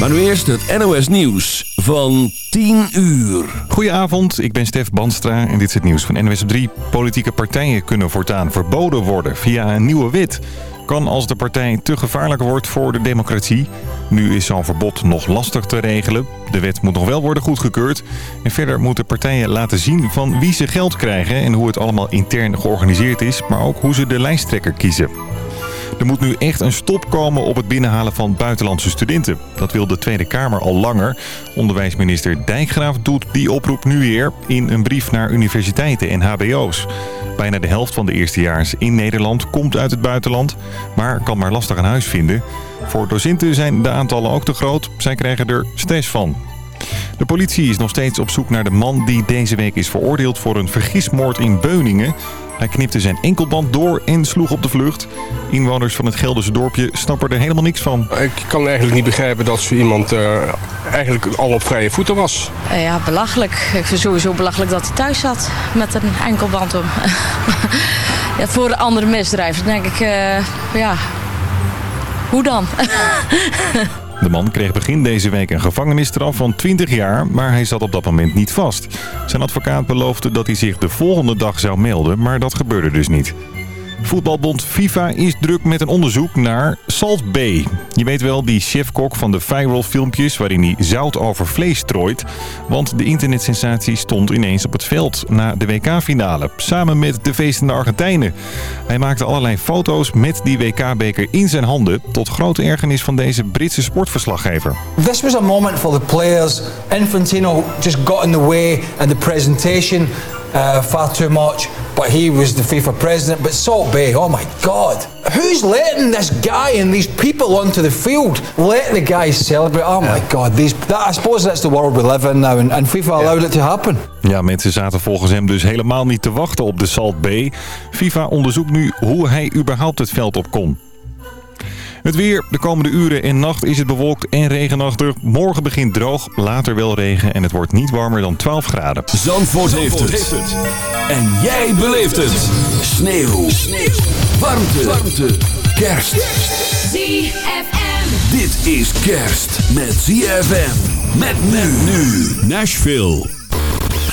Maar nu eerst het NOS Nieuws van 10 uur. Goedenavond, ik ben Stef Banstra en dit is het nieuws van NOS op 3. Politieke partijen kunnen voortaan verboden worden via een nieuwe wet. Kan als de partij te gevaarlijk wordt voor de democratie. Nu is zo'n verbod nog lastig te regelen. De wet moet nog wel worden goedgekeurd. En verder moeten partijen laten zien van wie ze geld krijgen... en hoe het allemaal intern georganiseerd is, maar ook hoe ze de lijsttrekker kiezen. Er moet nu echt een stop komen op het binnenhalen van buitenlandse studenten. Dat wil de Tweede Kamer al langer. Onderwijsminister Dijkgraaf doet die oproep nu weer in een brief naar universiteiten en hbo's. Bijna de helft van de eerstejaars in Nederland komt uit het buitenland, maar kan maar lastig een huis vinden. Voor docenten zijn de aantallen ook te groot. Zij krijgen er stress van. De politie is nog steeds op zoek naar de man die deze week is veroordeeld voor een vergismoord in Beuningen. Hij knipte zijn enkelband door en sloeg op de vlucht. Inwoners van het Gelderse dorpje snappen er helemaal niks van. Ik kan eigenlijk niet begrijpen dat zo iemand uh, eigenlijk al op vrije voeten was. Uh, ja, belachelijk. Ik vind het sowieso belachelijk dat hij thuis zat met een enkelband om. ja, voor de andere misdrijven denk ik, uh, ja, hoe dan? De man kreeg begin deze week een gevangenisstraf van 20 jaar, maar hij zat op dat moment niet vast. Zijn advocaat beloofde dat hij zich de volgende dag zou melden, maar dat gebeurde dus niet. Voetbalbond FIFA is druk met een onderzoek naar Salt Bay. Je weet wel, die chefkok van de viral filmpjes waarin hij zout over vlees strooit. Want de internetsensatie stond ineens op het veld na de WK-finale. Samen met de feestende Argentijnen. Hij maakte allerlei foto's met die WK-beker in zijn handen. Tot grote ergernis van deze Britse sportverslaggever. This was a moment for the players. Infantino just got in the way and the presentation uh, far too much. But he was the FIFA president. But Salt Bay, oh my God. Who's letting this guy and these people onto the field? Let the guys celebrate. Oh my God. These, that, I suppose that's the world we live in now. And, and FIFA allowed it to happen. Ja, mensen zaten volgens hem dus helemaal niet te wachten op de Salt Bay. FIFA onderzoekt nu hoe hij überhaupt het veld op kon. Het weer. De komende uren en nacht is het bewolkt en regenachtig. Morgen begint droog, later wel regen en het wordt niet warmer dan 12 graden. Zandvoort, Zandvoort heeft, het. En jij beleeft het. Sneeuw. Sneeuw. Warmte. Warmte. Kerst. ZFM. Dit is kerst met ZFM. Met men nu. Nashville.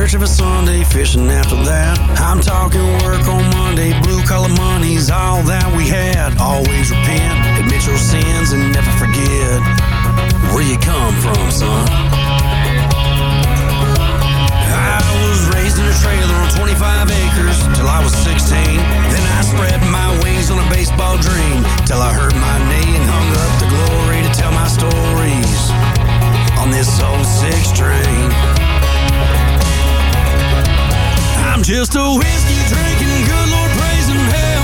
Church of a Sunday, fishing after that. I'm talking work on Monday, blue collar money's all that we had. Always repent, admit your sins, and never forget where you come from, son. I was raised in a trailer on 25 acres till I was 16. Then I spread my wings on a baseball dream till I heard my name and hung up the glory to tell my stories on this old six train. I'm just a whiskey drinking, good Lord praising, hell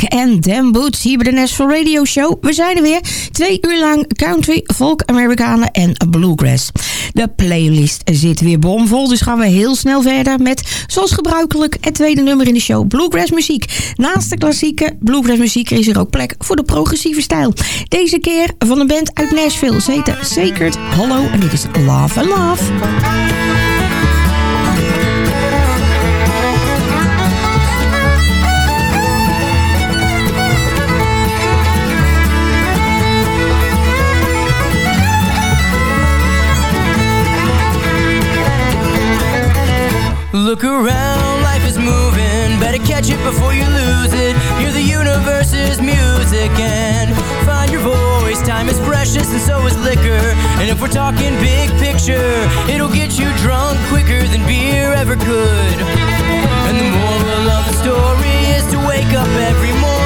En Dan Boots hier bij de Nashville Radio Show. We zijn er weer. Twee uur lang country, folk, Amerikanen en bluegrass. De playlist zit weer bomvol, dus gaan we heel snel verder met, zoals gebruikelijk, het tweede nummer in de show, bluegrass muziek. Naast de klassieke bluegrass muziek is er ook plek voor de progressieve stijl. Deze keer van een band uit Nashville. Ze heet Sacred Hollow en dit is Love and Love. Look around, life is moving. Better catch it before you lose it. Hear the universe's music and find your voice. Time is precious and so is liquor. And if we're talking big picture It'll get you drunk quicker than beer ever could. And the moral of the story is to wake up every morning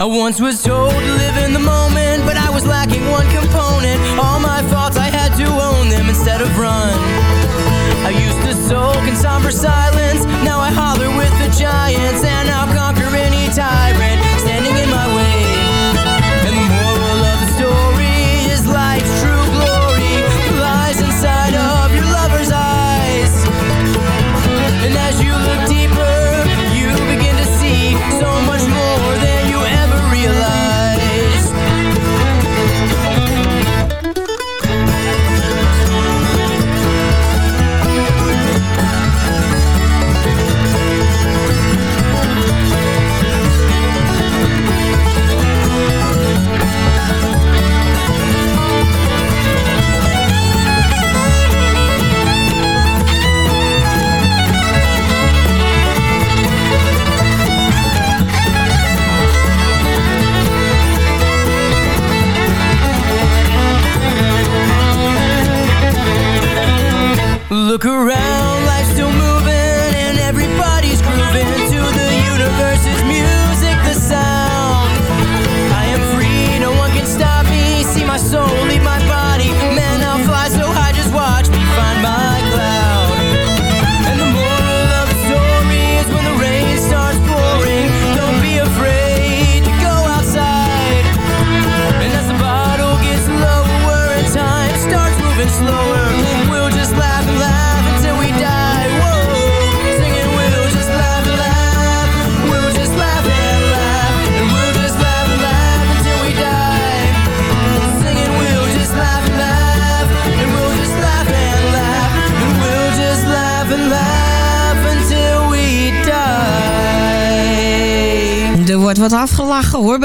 I once was told to live in the moment But I was lacking one component. All my faults, I had to own them instead of run. I used to soak in somber silence. Now I holler with the giants And I'll conquer any tyrant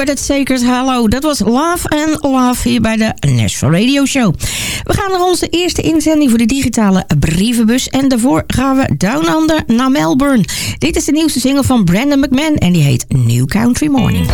dat Sacred Hallo. Dat was Love and Love hier bij de National Radio Show. We gaan naar onze eerste inzending voor de digitale brievenbus. En daarvoor gaan we down under naar Melbourne. Dit is de nieuwste single van Brandon McMahon en die heet New Country Morning.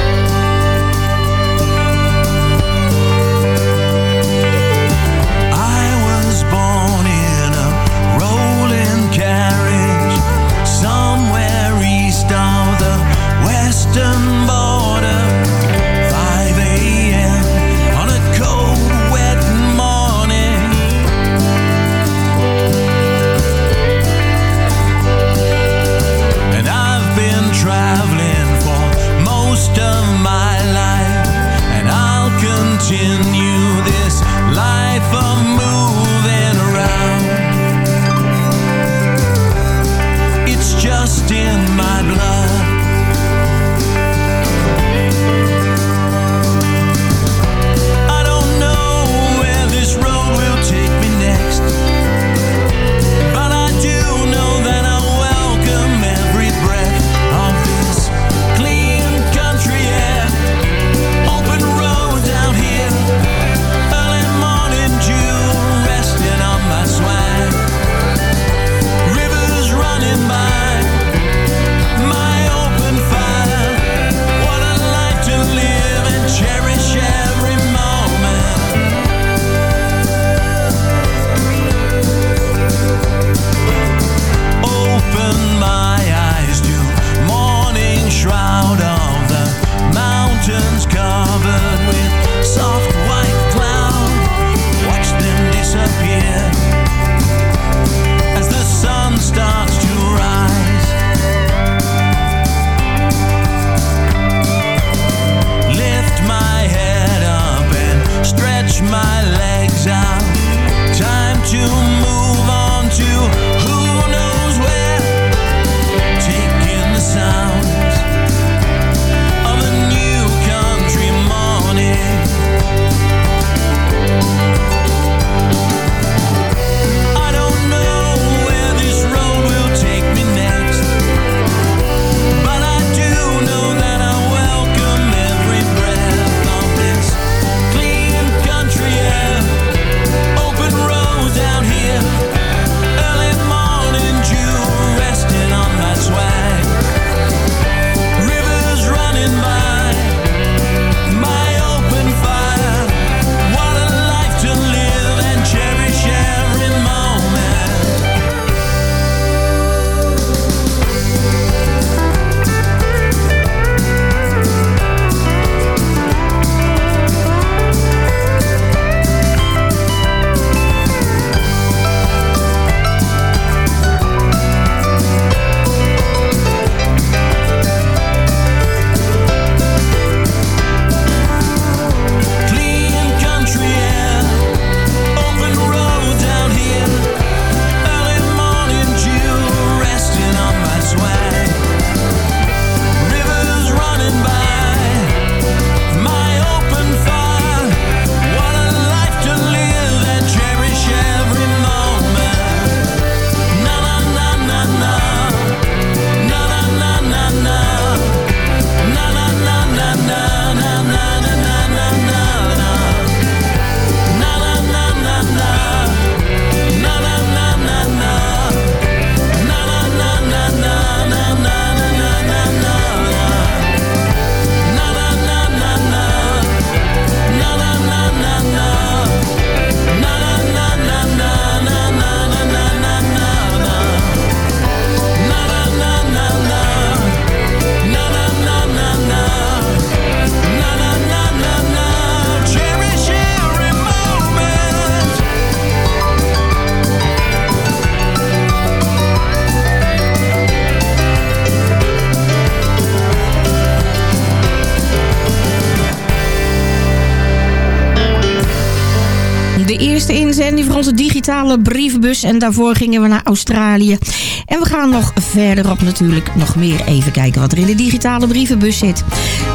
Ehm, de eerste inzending voor onze digitale brievenbus. En daarvoor gingen we naar Australië. En we gaan nog verderop natuurlijk nog meer even kijken wat er in de digitale brievenbus zit.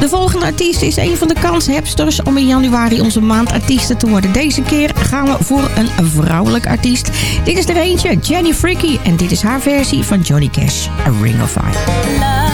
De volgende artiest is een van de kanshebsters om in januari onze maand artiesten te worden. Deze keer gaan we voor een vrouwelijk artiest. Dit is er eentje, Jenny Fricky. En dit is haar versie van Johnny Cash, A Ring of Fire.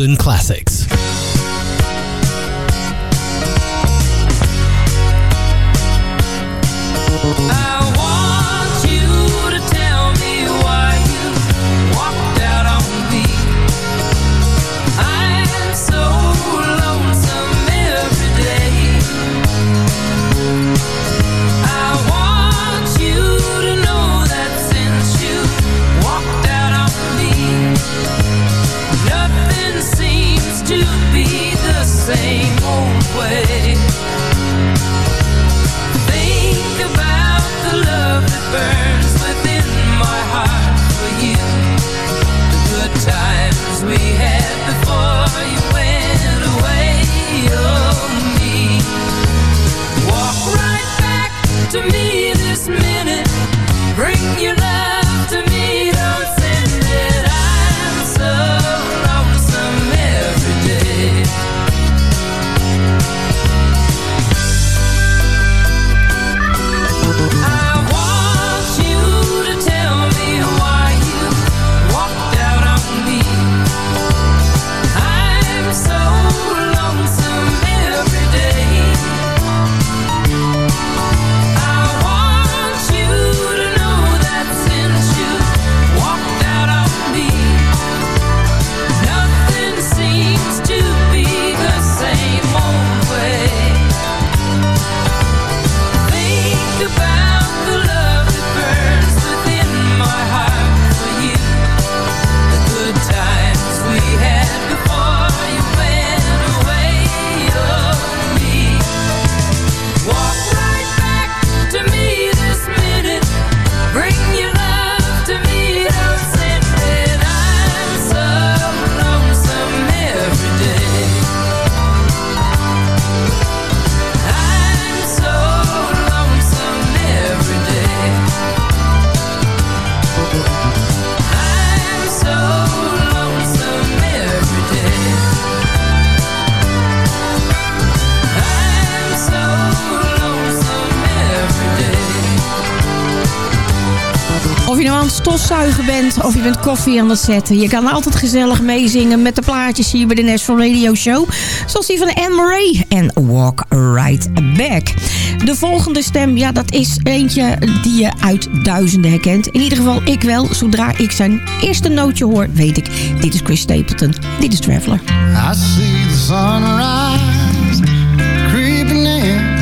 Golden Classics. Of je bent koffie aan het zetten. Je kan altijd gezellig meezingen met de plaatjes hier bij de National Radio Show. Zoals die van Anne Marie en Walk Right Back. De volgende stem, ja dat is eentje die je uit duizenden herkent. In ieder geval ik wel. Zodra ik zijn eerste nootje hoor, weet ik. Dit is Chris Stapleton. Dit is Traveler. I see the sunrise creeping in.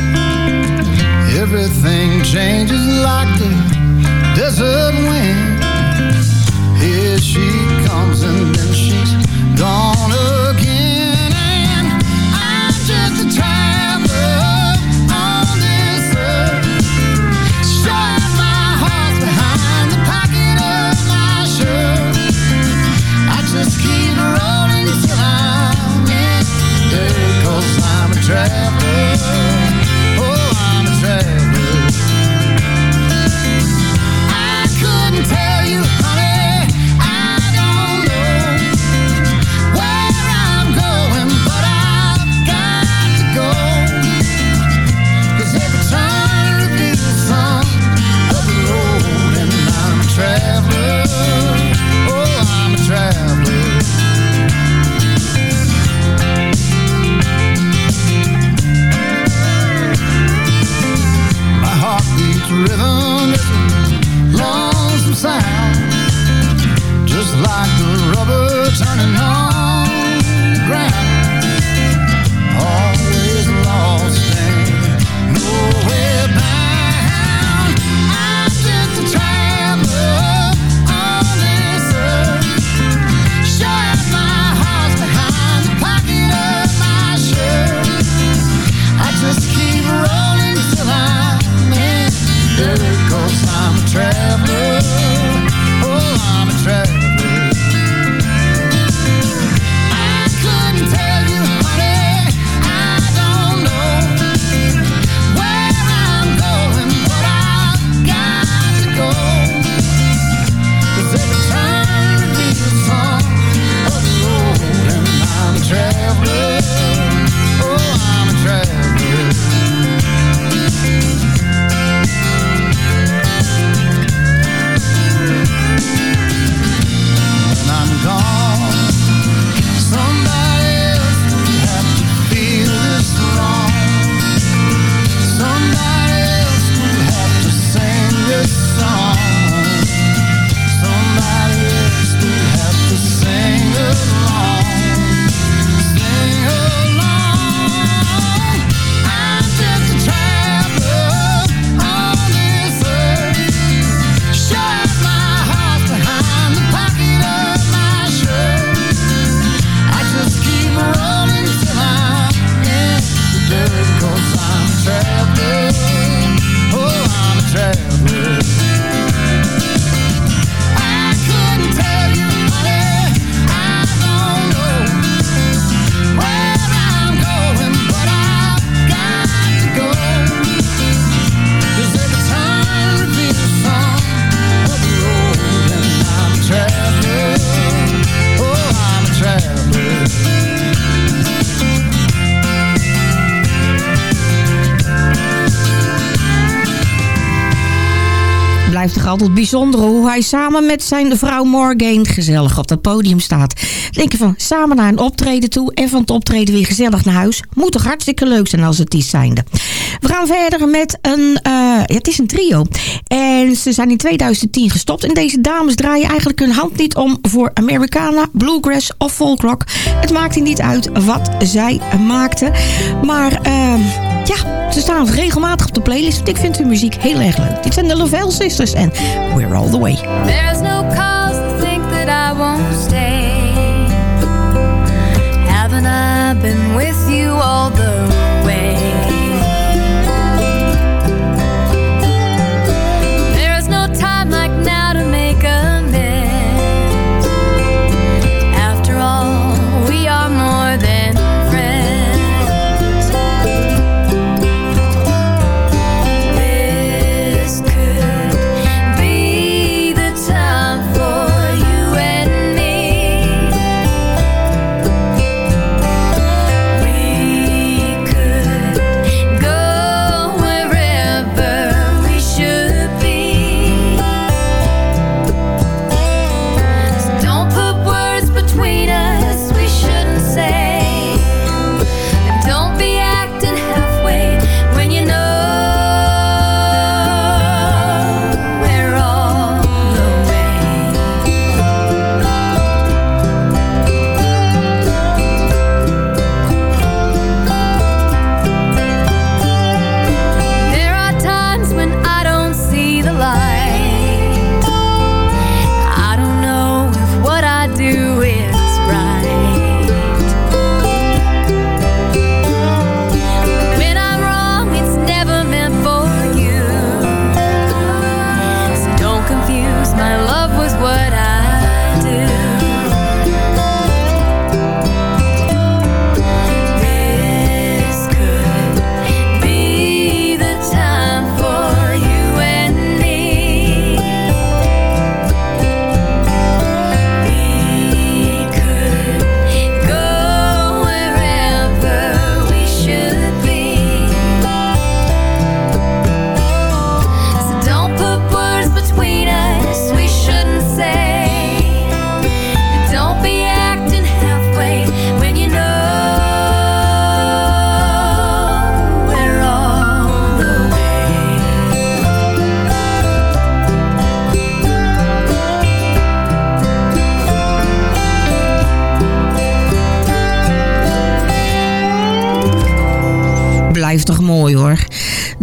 Everything changes like the desert wind. She altijd bijzonder hoe hij samen met zijn vrouw Morgan gezellig op dat podium staat. Denk je van samen naar een optreden toe en van het optreden weer gezellig naar huis. Moet toch hartstikke leuk zijn als het is zijnde. We gaan verder met een, eh, het is een trio. En ze zijn in 2010 gestopt. En deze dames draaien eigenlijk hun hand niet om voor Americana, Bluegrass of Folkrock. Het maakt niet uit wat zij maakten. Maar ehm, ja, ze staan regelmatig op de playlist. Ik vind hun muziek heel erg leuk. Dit zijn de Lovell Sisters en We're All The Way. There's no cause to think that I won't stay. Haven't I been with you all the way?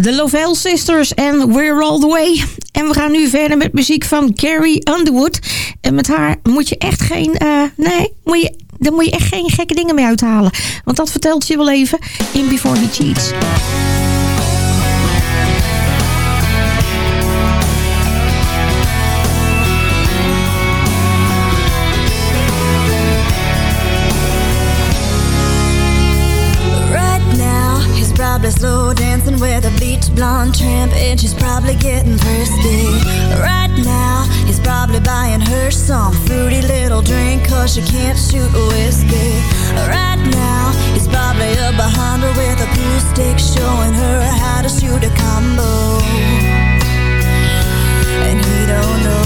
De Lovell Sisters en We're All The Way. En we gaan nu verder met muziek van Carrie Underwood. En met haar moet je echt geen... Eh, nee, moet je, daar moet je echt geen gekke dingen mee uithalen. Want dat vertelt je wel even in Before He Cheats. And she's probably getting frisky Right now, he's probably buying her some fruity little drink Cause she can't shoot whiskey. Right now, he's probably up behind her with a pool stick Showing her how to shoot a combo. And he don't know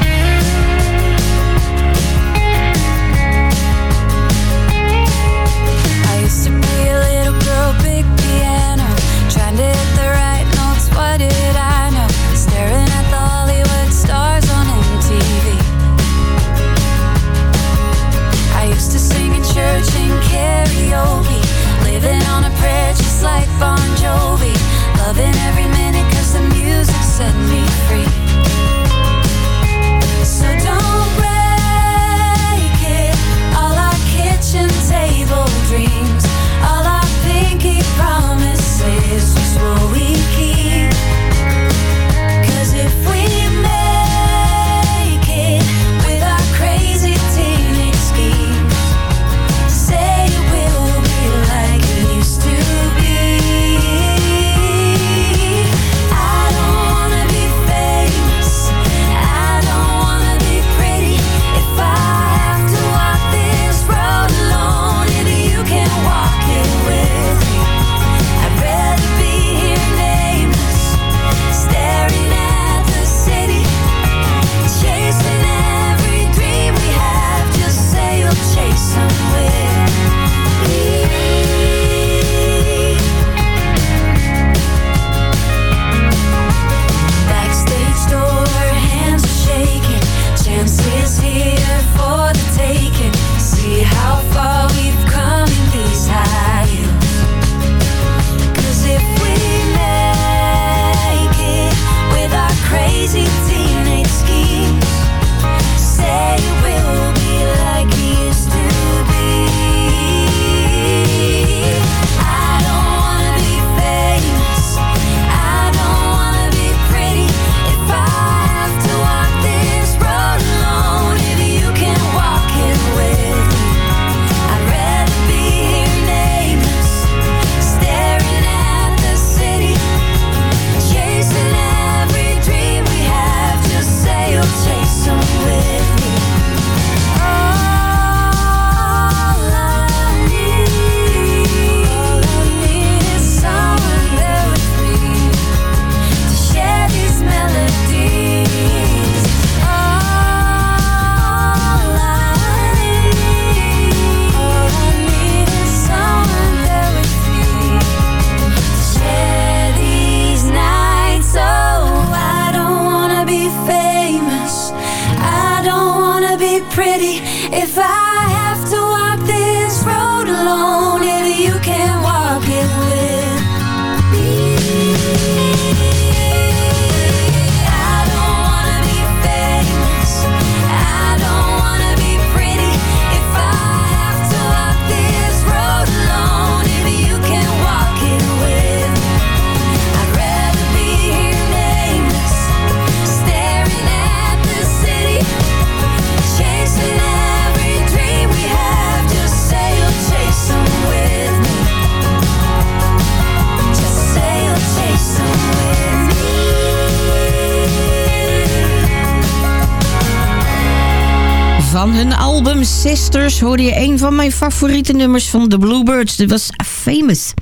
Album Sisters hoorde je een van mijn favoriete nummers van de Bluebirds. Dit was Famous.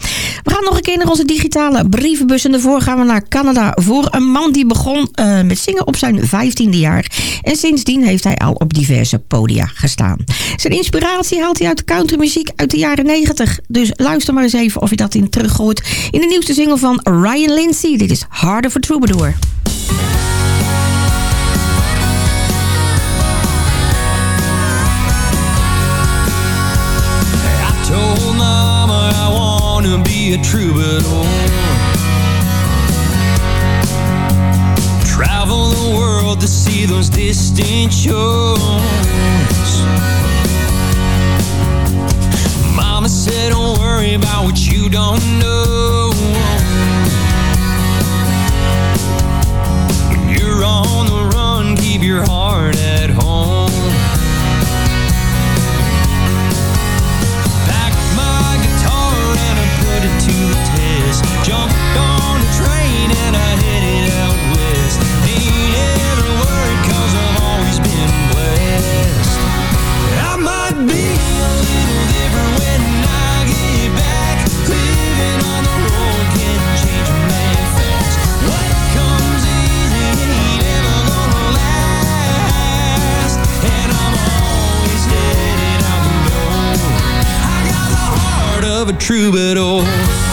We gaan nog een keer naar onze digitale brievenbus. En daarvoor gaan we naar Canada voor een man die begon eh, met zingen op zijn 15e jaar. En sindsdien heeft hij al op diverse podia gestaan. Zijn inspiratie haalt hij uit countrymuziek uit de jaren 90. Dus luister maar eens even of je dat in teruggooit in de nieuwste single van Ryan Lindsay. Dit is Harder for Troubadour. A troubadour. Travel the world to see those distant shores. Mama said, don't worry about what you don't know. When you're on the run, keep your heart at home. To the test. Jumped on of a troubadour.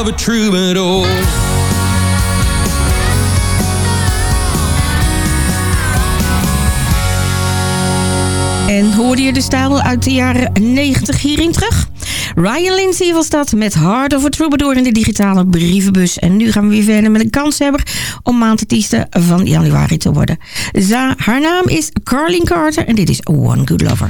Of a. En hoorde je de stijl uit de jaren 90 hierin terug? Ryan Lindsay was dat met Hard of a Troubadour in de digitale brievenbus. En nu gaan we weer verder met een kanshebber om maandartieste van januari te worden. Za, haar naam is Carlin Carter en dit is One Good Lover.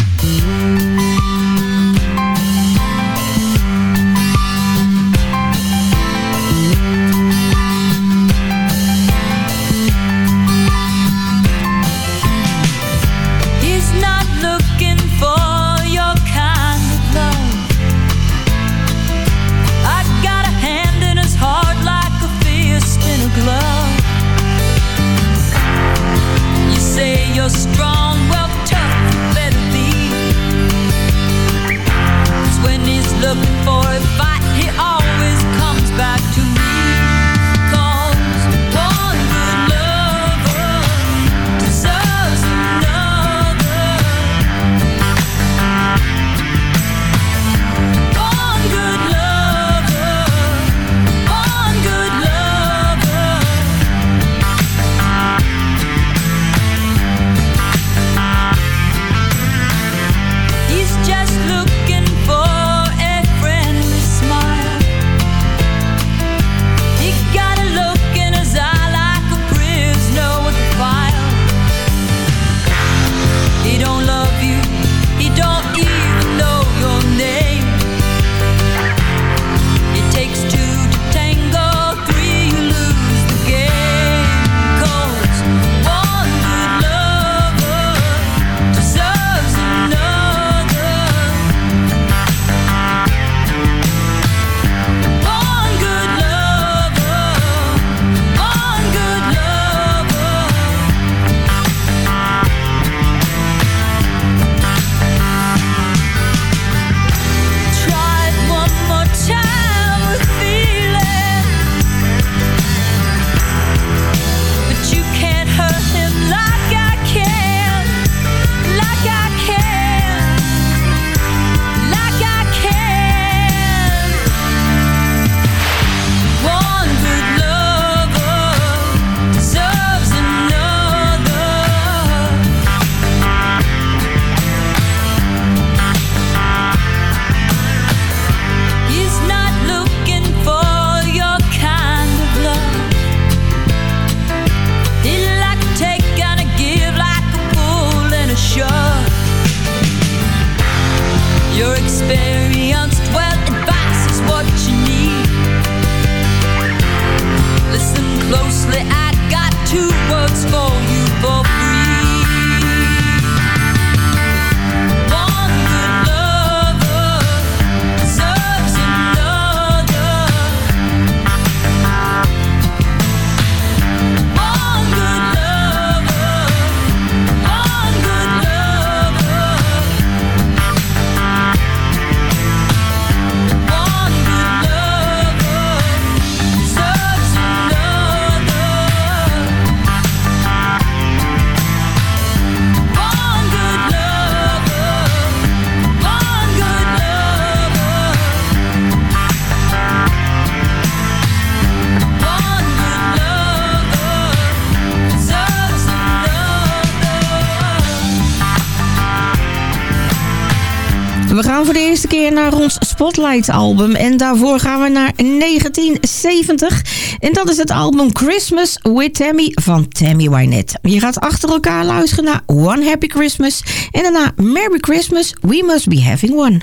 Gaan voor de eerste keer naar ons Spotlight album. En daarvoor gaan we naar 1970. En dat is het album Christmas with Tammy van Tammy Wynette. Je gaat achter elkaar luisteren naar One Happy Christmas. En daarna Merry Christmas, We Must Be Having One.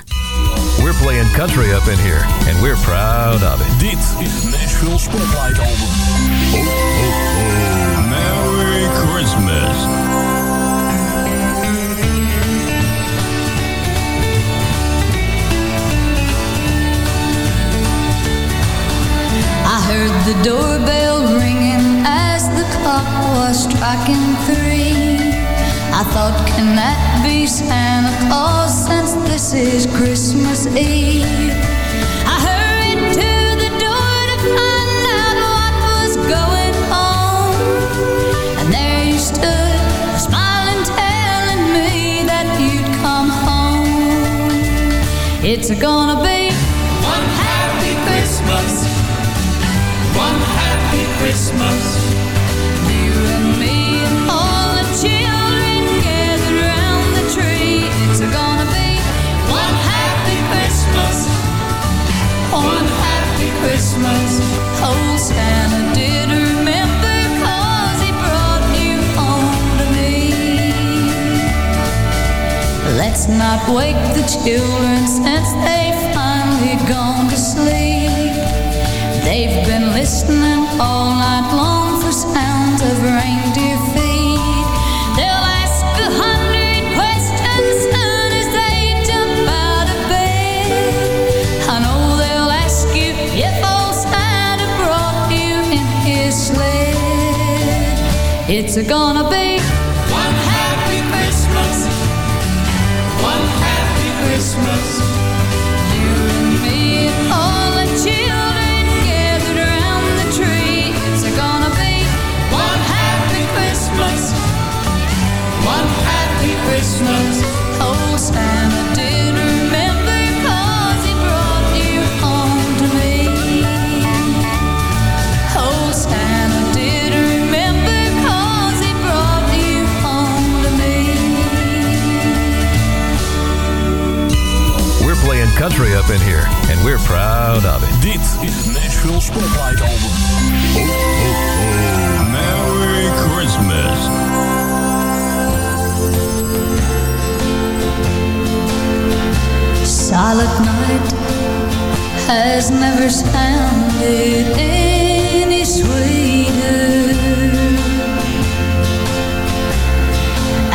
We're playing country up in here, and we're proud of it. Dit is het Nashville Spotlight Album. Ho, ho, the doorbell ringing as the clock was striking three. I thought, can that be Santa Claus since this is Christmas Eve? I hurried to the door to find out what was going on. And there you stood, smiling, telling me that you'd come home. It's gonna be Let's not wake the children since they've finally gone to sleep. They've been listening all night long for sounds of reindeer feet. They'll ask a hundred questions soon as they jump out of bed. I know they'll ask you if old Santa brought you in his sled. It's gonna be country up in here, and we're proud of it. Dit is het Nashville Spotlight Album. Ho, ho, ho. Merry Christmas. Silent night has never sounded any sweeter.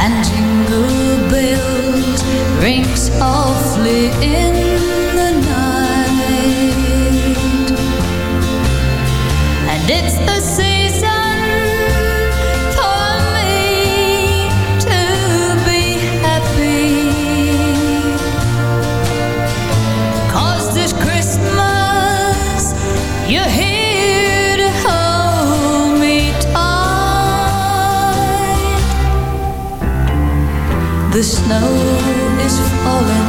And jingle bells ring softly in snow is falling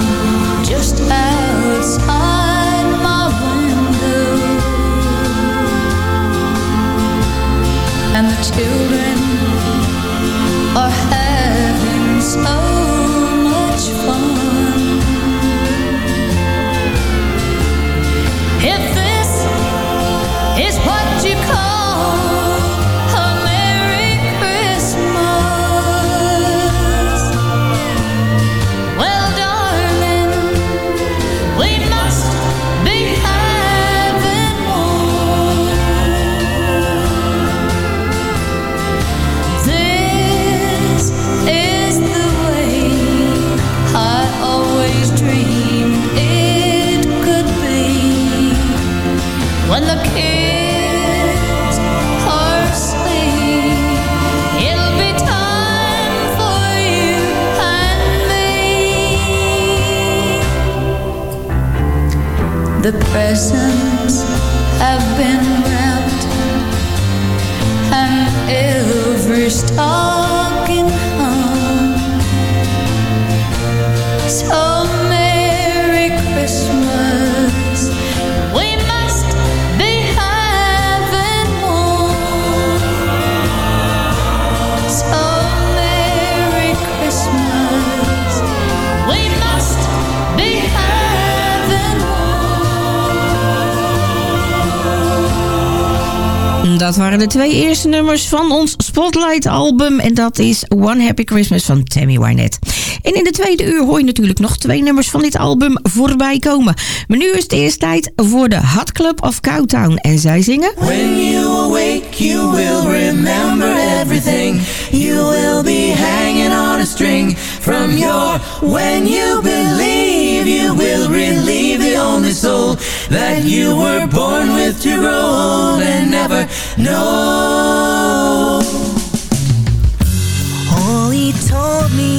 de twee eerste nummers van ons Spotlight album. En dat is One Happy Christmas van Tammy Wynette. En in de tweede uur hoor je natuurlijk nog twee nummers van dit album voorbij komen. Maar nu is het eerst tijd voor de Hot Club of Cowtown. En zij zingen... When you awake, you will remember everything. You will be hanging on a string from your when you believe. You will relieve the only soul that you were born with to grow old and never know. Oh, he told me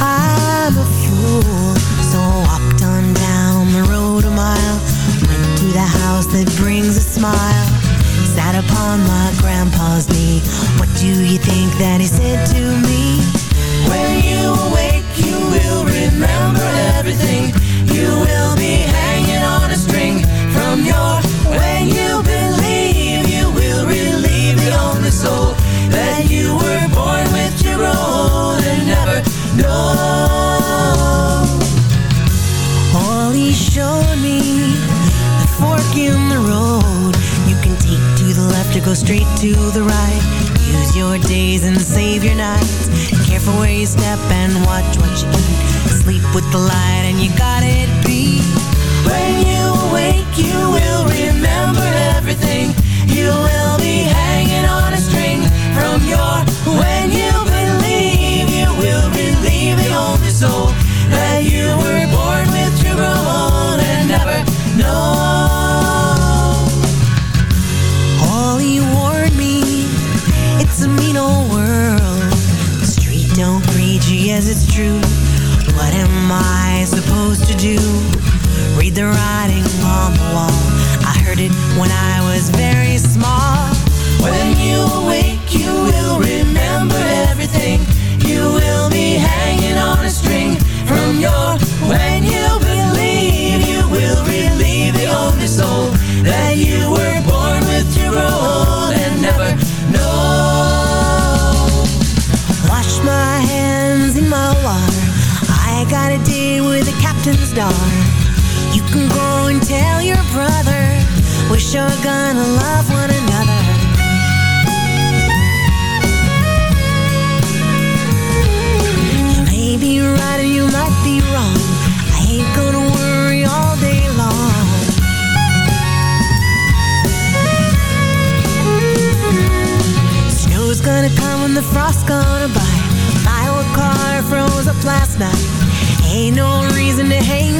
I'm a fool. So walked on down the road a mile. Went to the house that brings a smile. Sat upon my grandpa's knee. What do you think that he said to me? Go straight to the right. Your days and save your nights. Careful where you step and watch what you eat. Sleep with the light and you got it beat. When you awake, you will remember yes it's true. What am I supposed to do? Read the writing on the wall. I heard it when I was very small. When you awake, you will remember everything. You will be hanging on a can go and tell your brother we're sure gonna love one another. You may be right or you might be wrong. I ain't gonna worry all day long. Snow's gonna come and the frost's gonna bite. My old car froze up last night. Ain't no reason to hang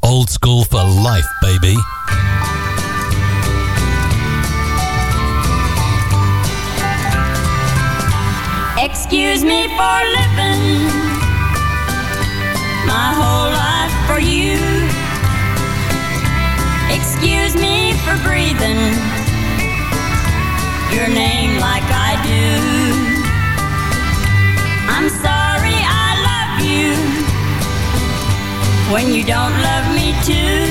Life, baby. Excuse me for living my whole life for you. Excuse me for breathing your name like I do. I'm sorry I love you when you don't love me too.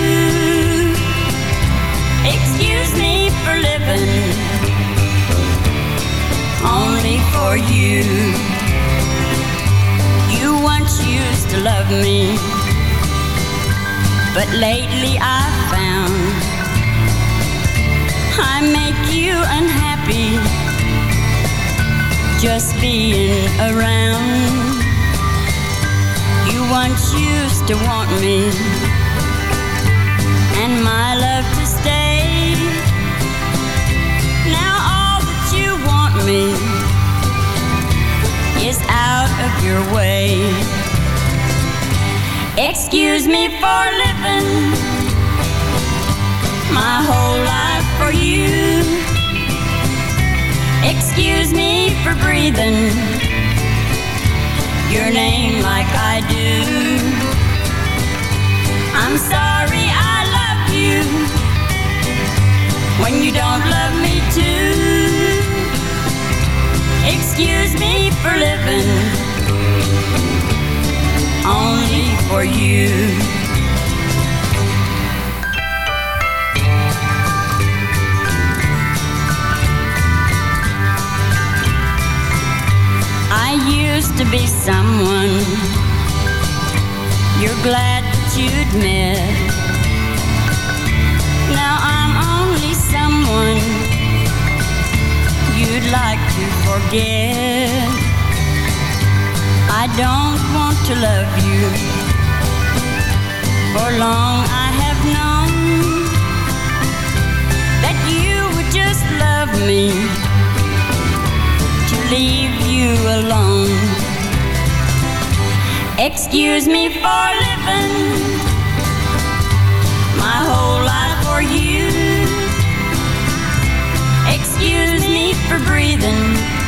For you. You once used to love me, but lately I found I make you unhappy just being around. You once used to want me and my love to stay. Now all that you want me your way. Excuse me for living my whole life for you. Excuse me for breathing your name like I do. I'm sorry I love you when you don't love me too. Excuse me for living only for you. I used to be someone you're glad that you'd met. Now I'm only someone you'd like to forget. I don't want to love you. For long I have known that you would just love me to leave you alone. Excuse me for living my whole life for you. Excuse me for breathing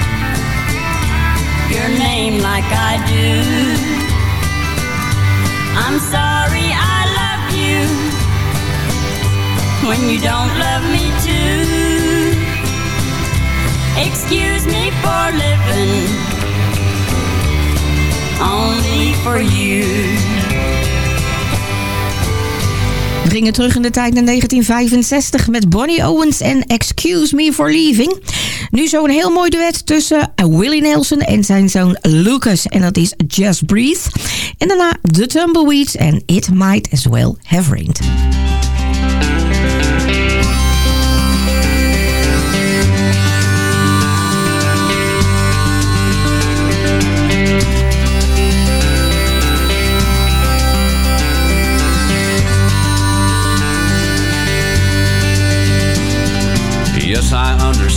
your name like I do. I'm sorry I love you when you don't love me too. Excuse me for living only for you. We gingen terug in de tijd naar 1965 met Bonnie Owens en Excuse Me for Leaving. Nu zo'n heel mooi duet tussen Willie Nelson en zijn zoon Lucas. En dat is Just Breathe. En daarna The Tumbleweeds en It Might As Well Have Rained. Yes, I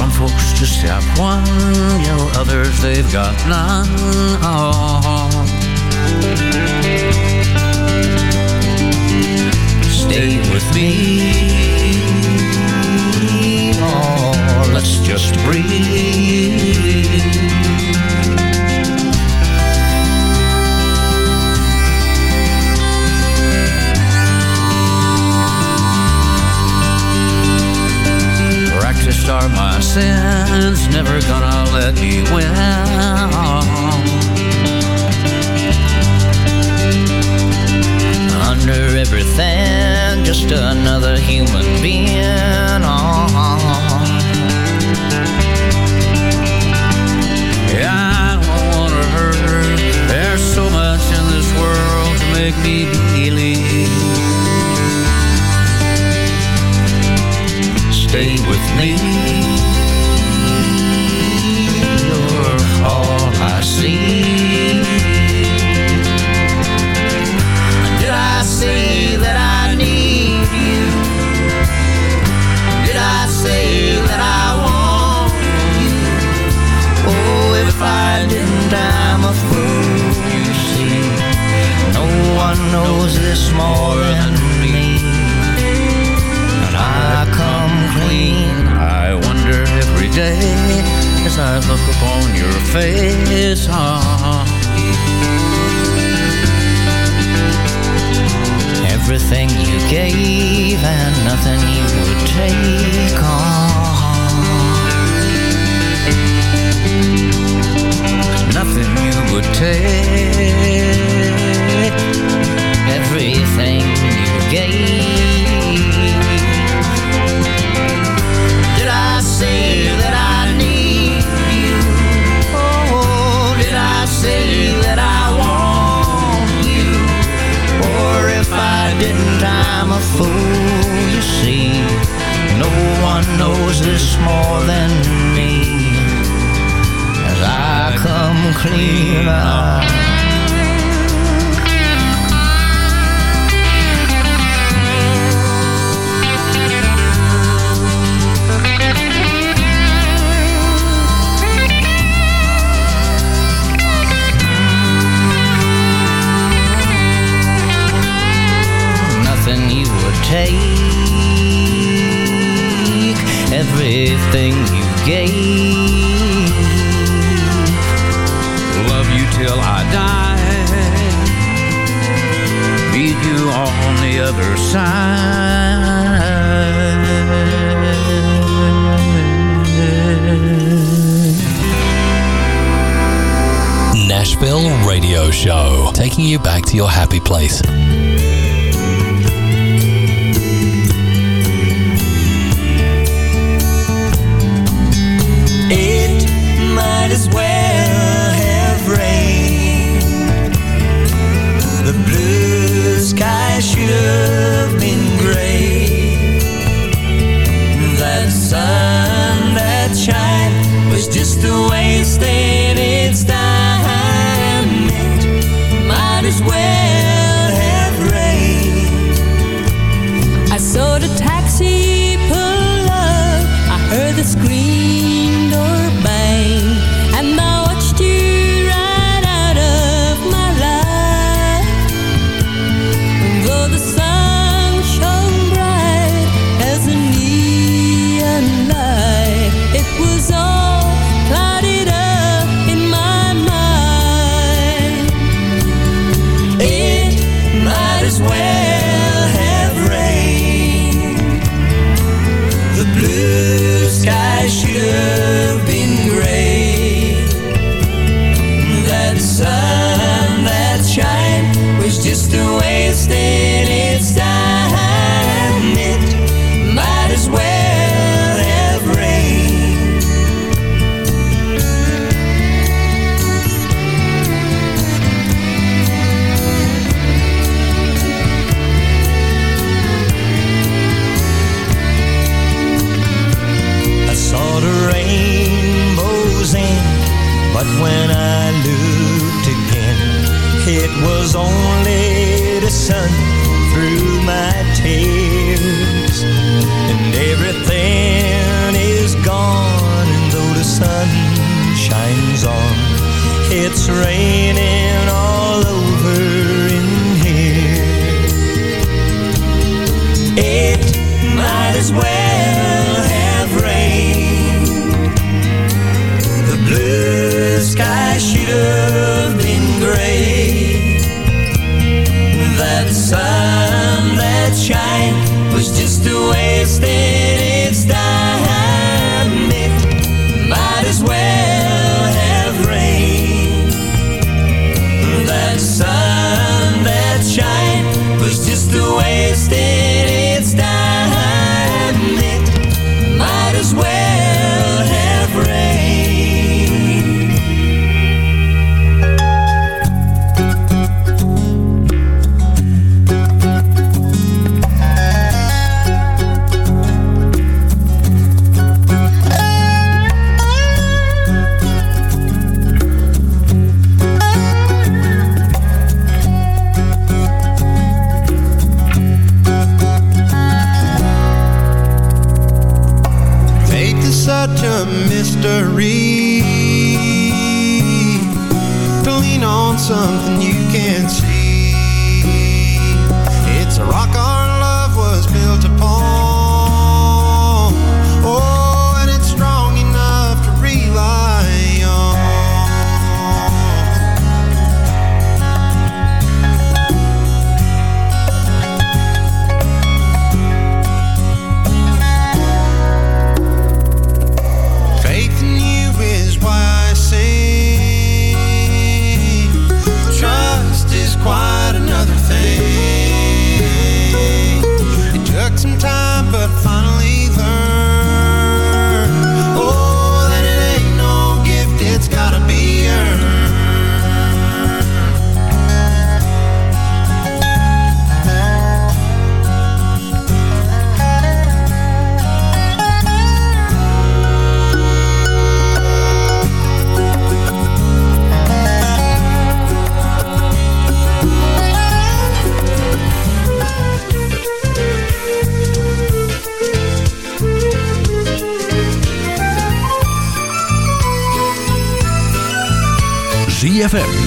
Some folks just have one, you know, others they've got none. Oh. Fool, you see. No one knows this more than me. As I come clean, I everything you gave. Love you till I die. Meet you on the other side. Nashville Radio Show, taking you back to your happy place. might as well have rained. The blue sky should have been gray. That sun that shined was just a waste in its time. It might as well have rained. I saw the taxi pull up. I heard the scream door.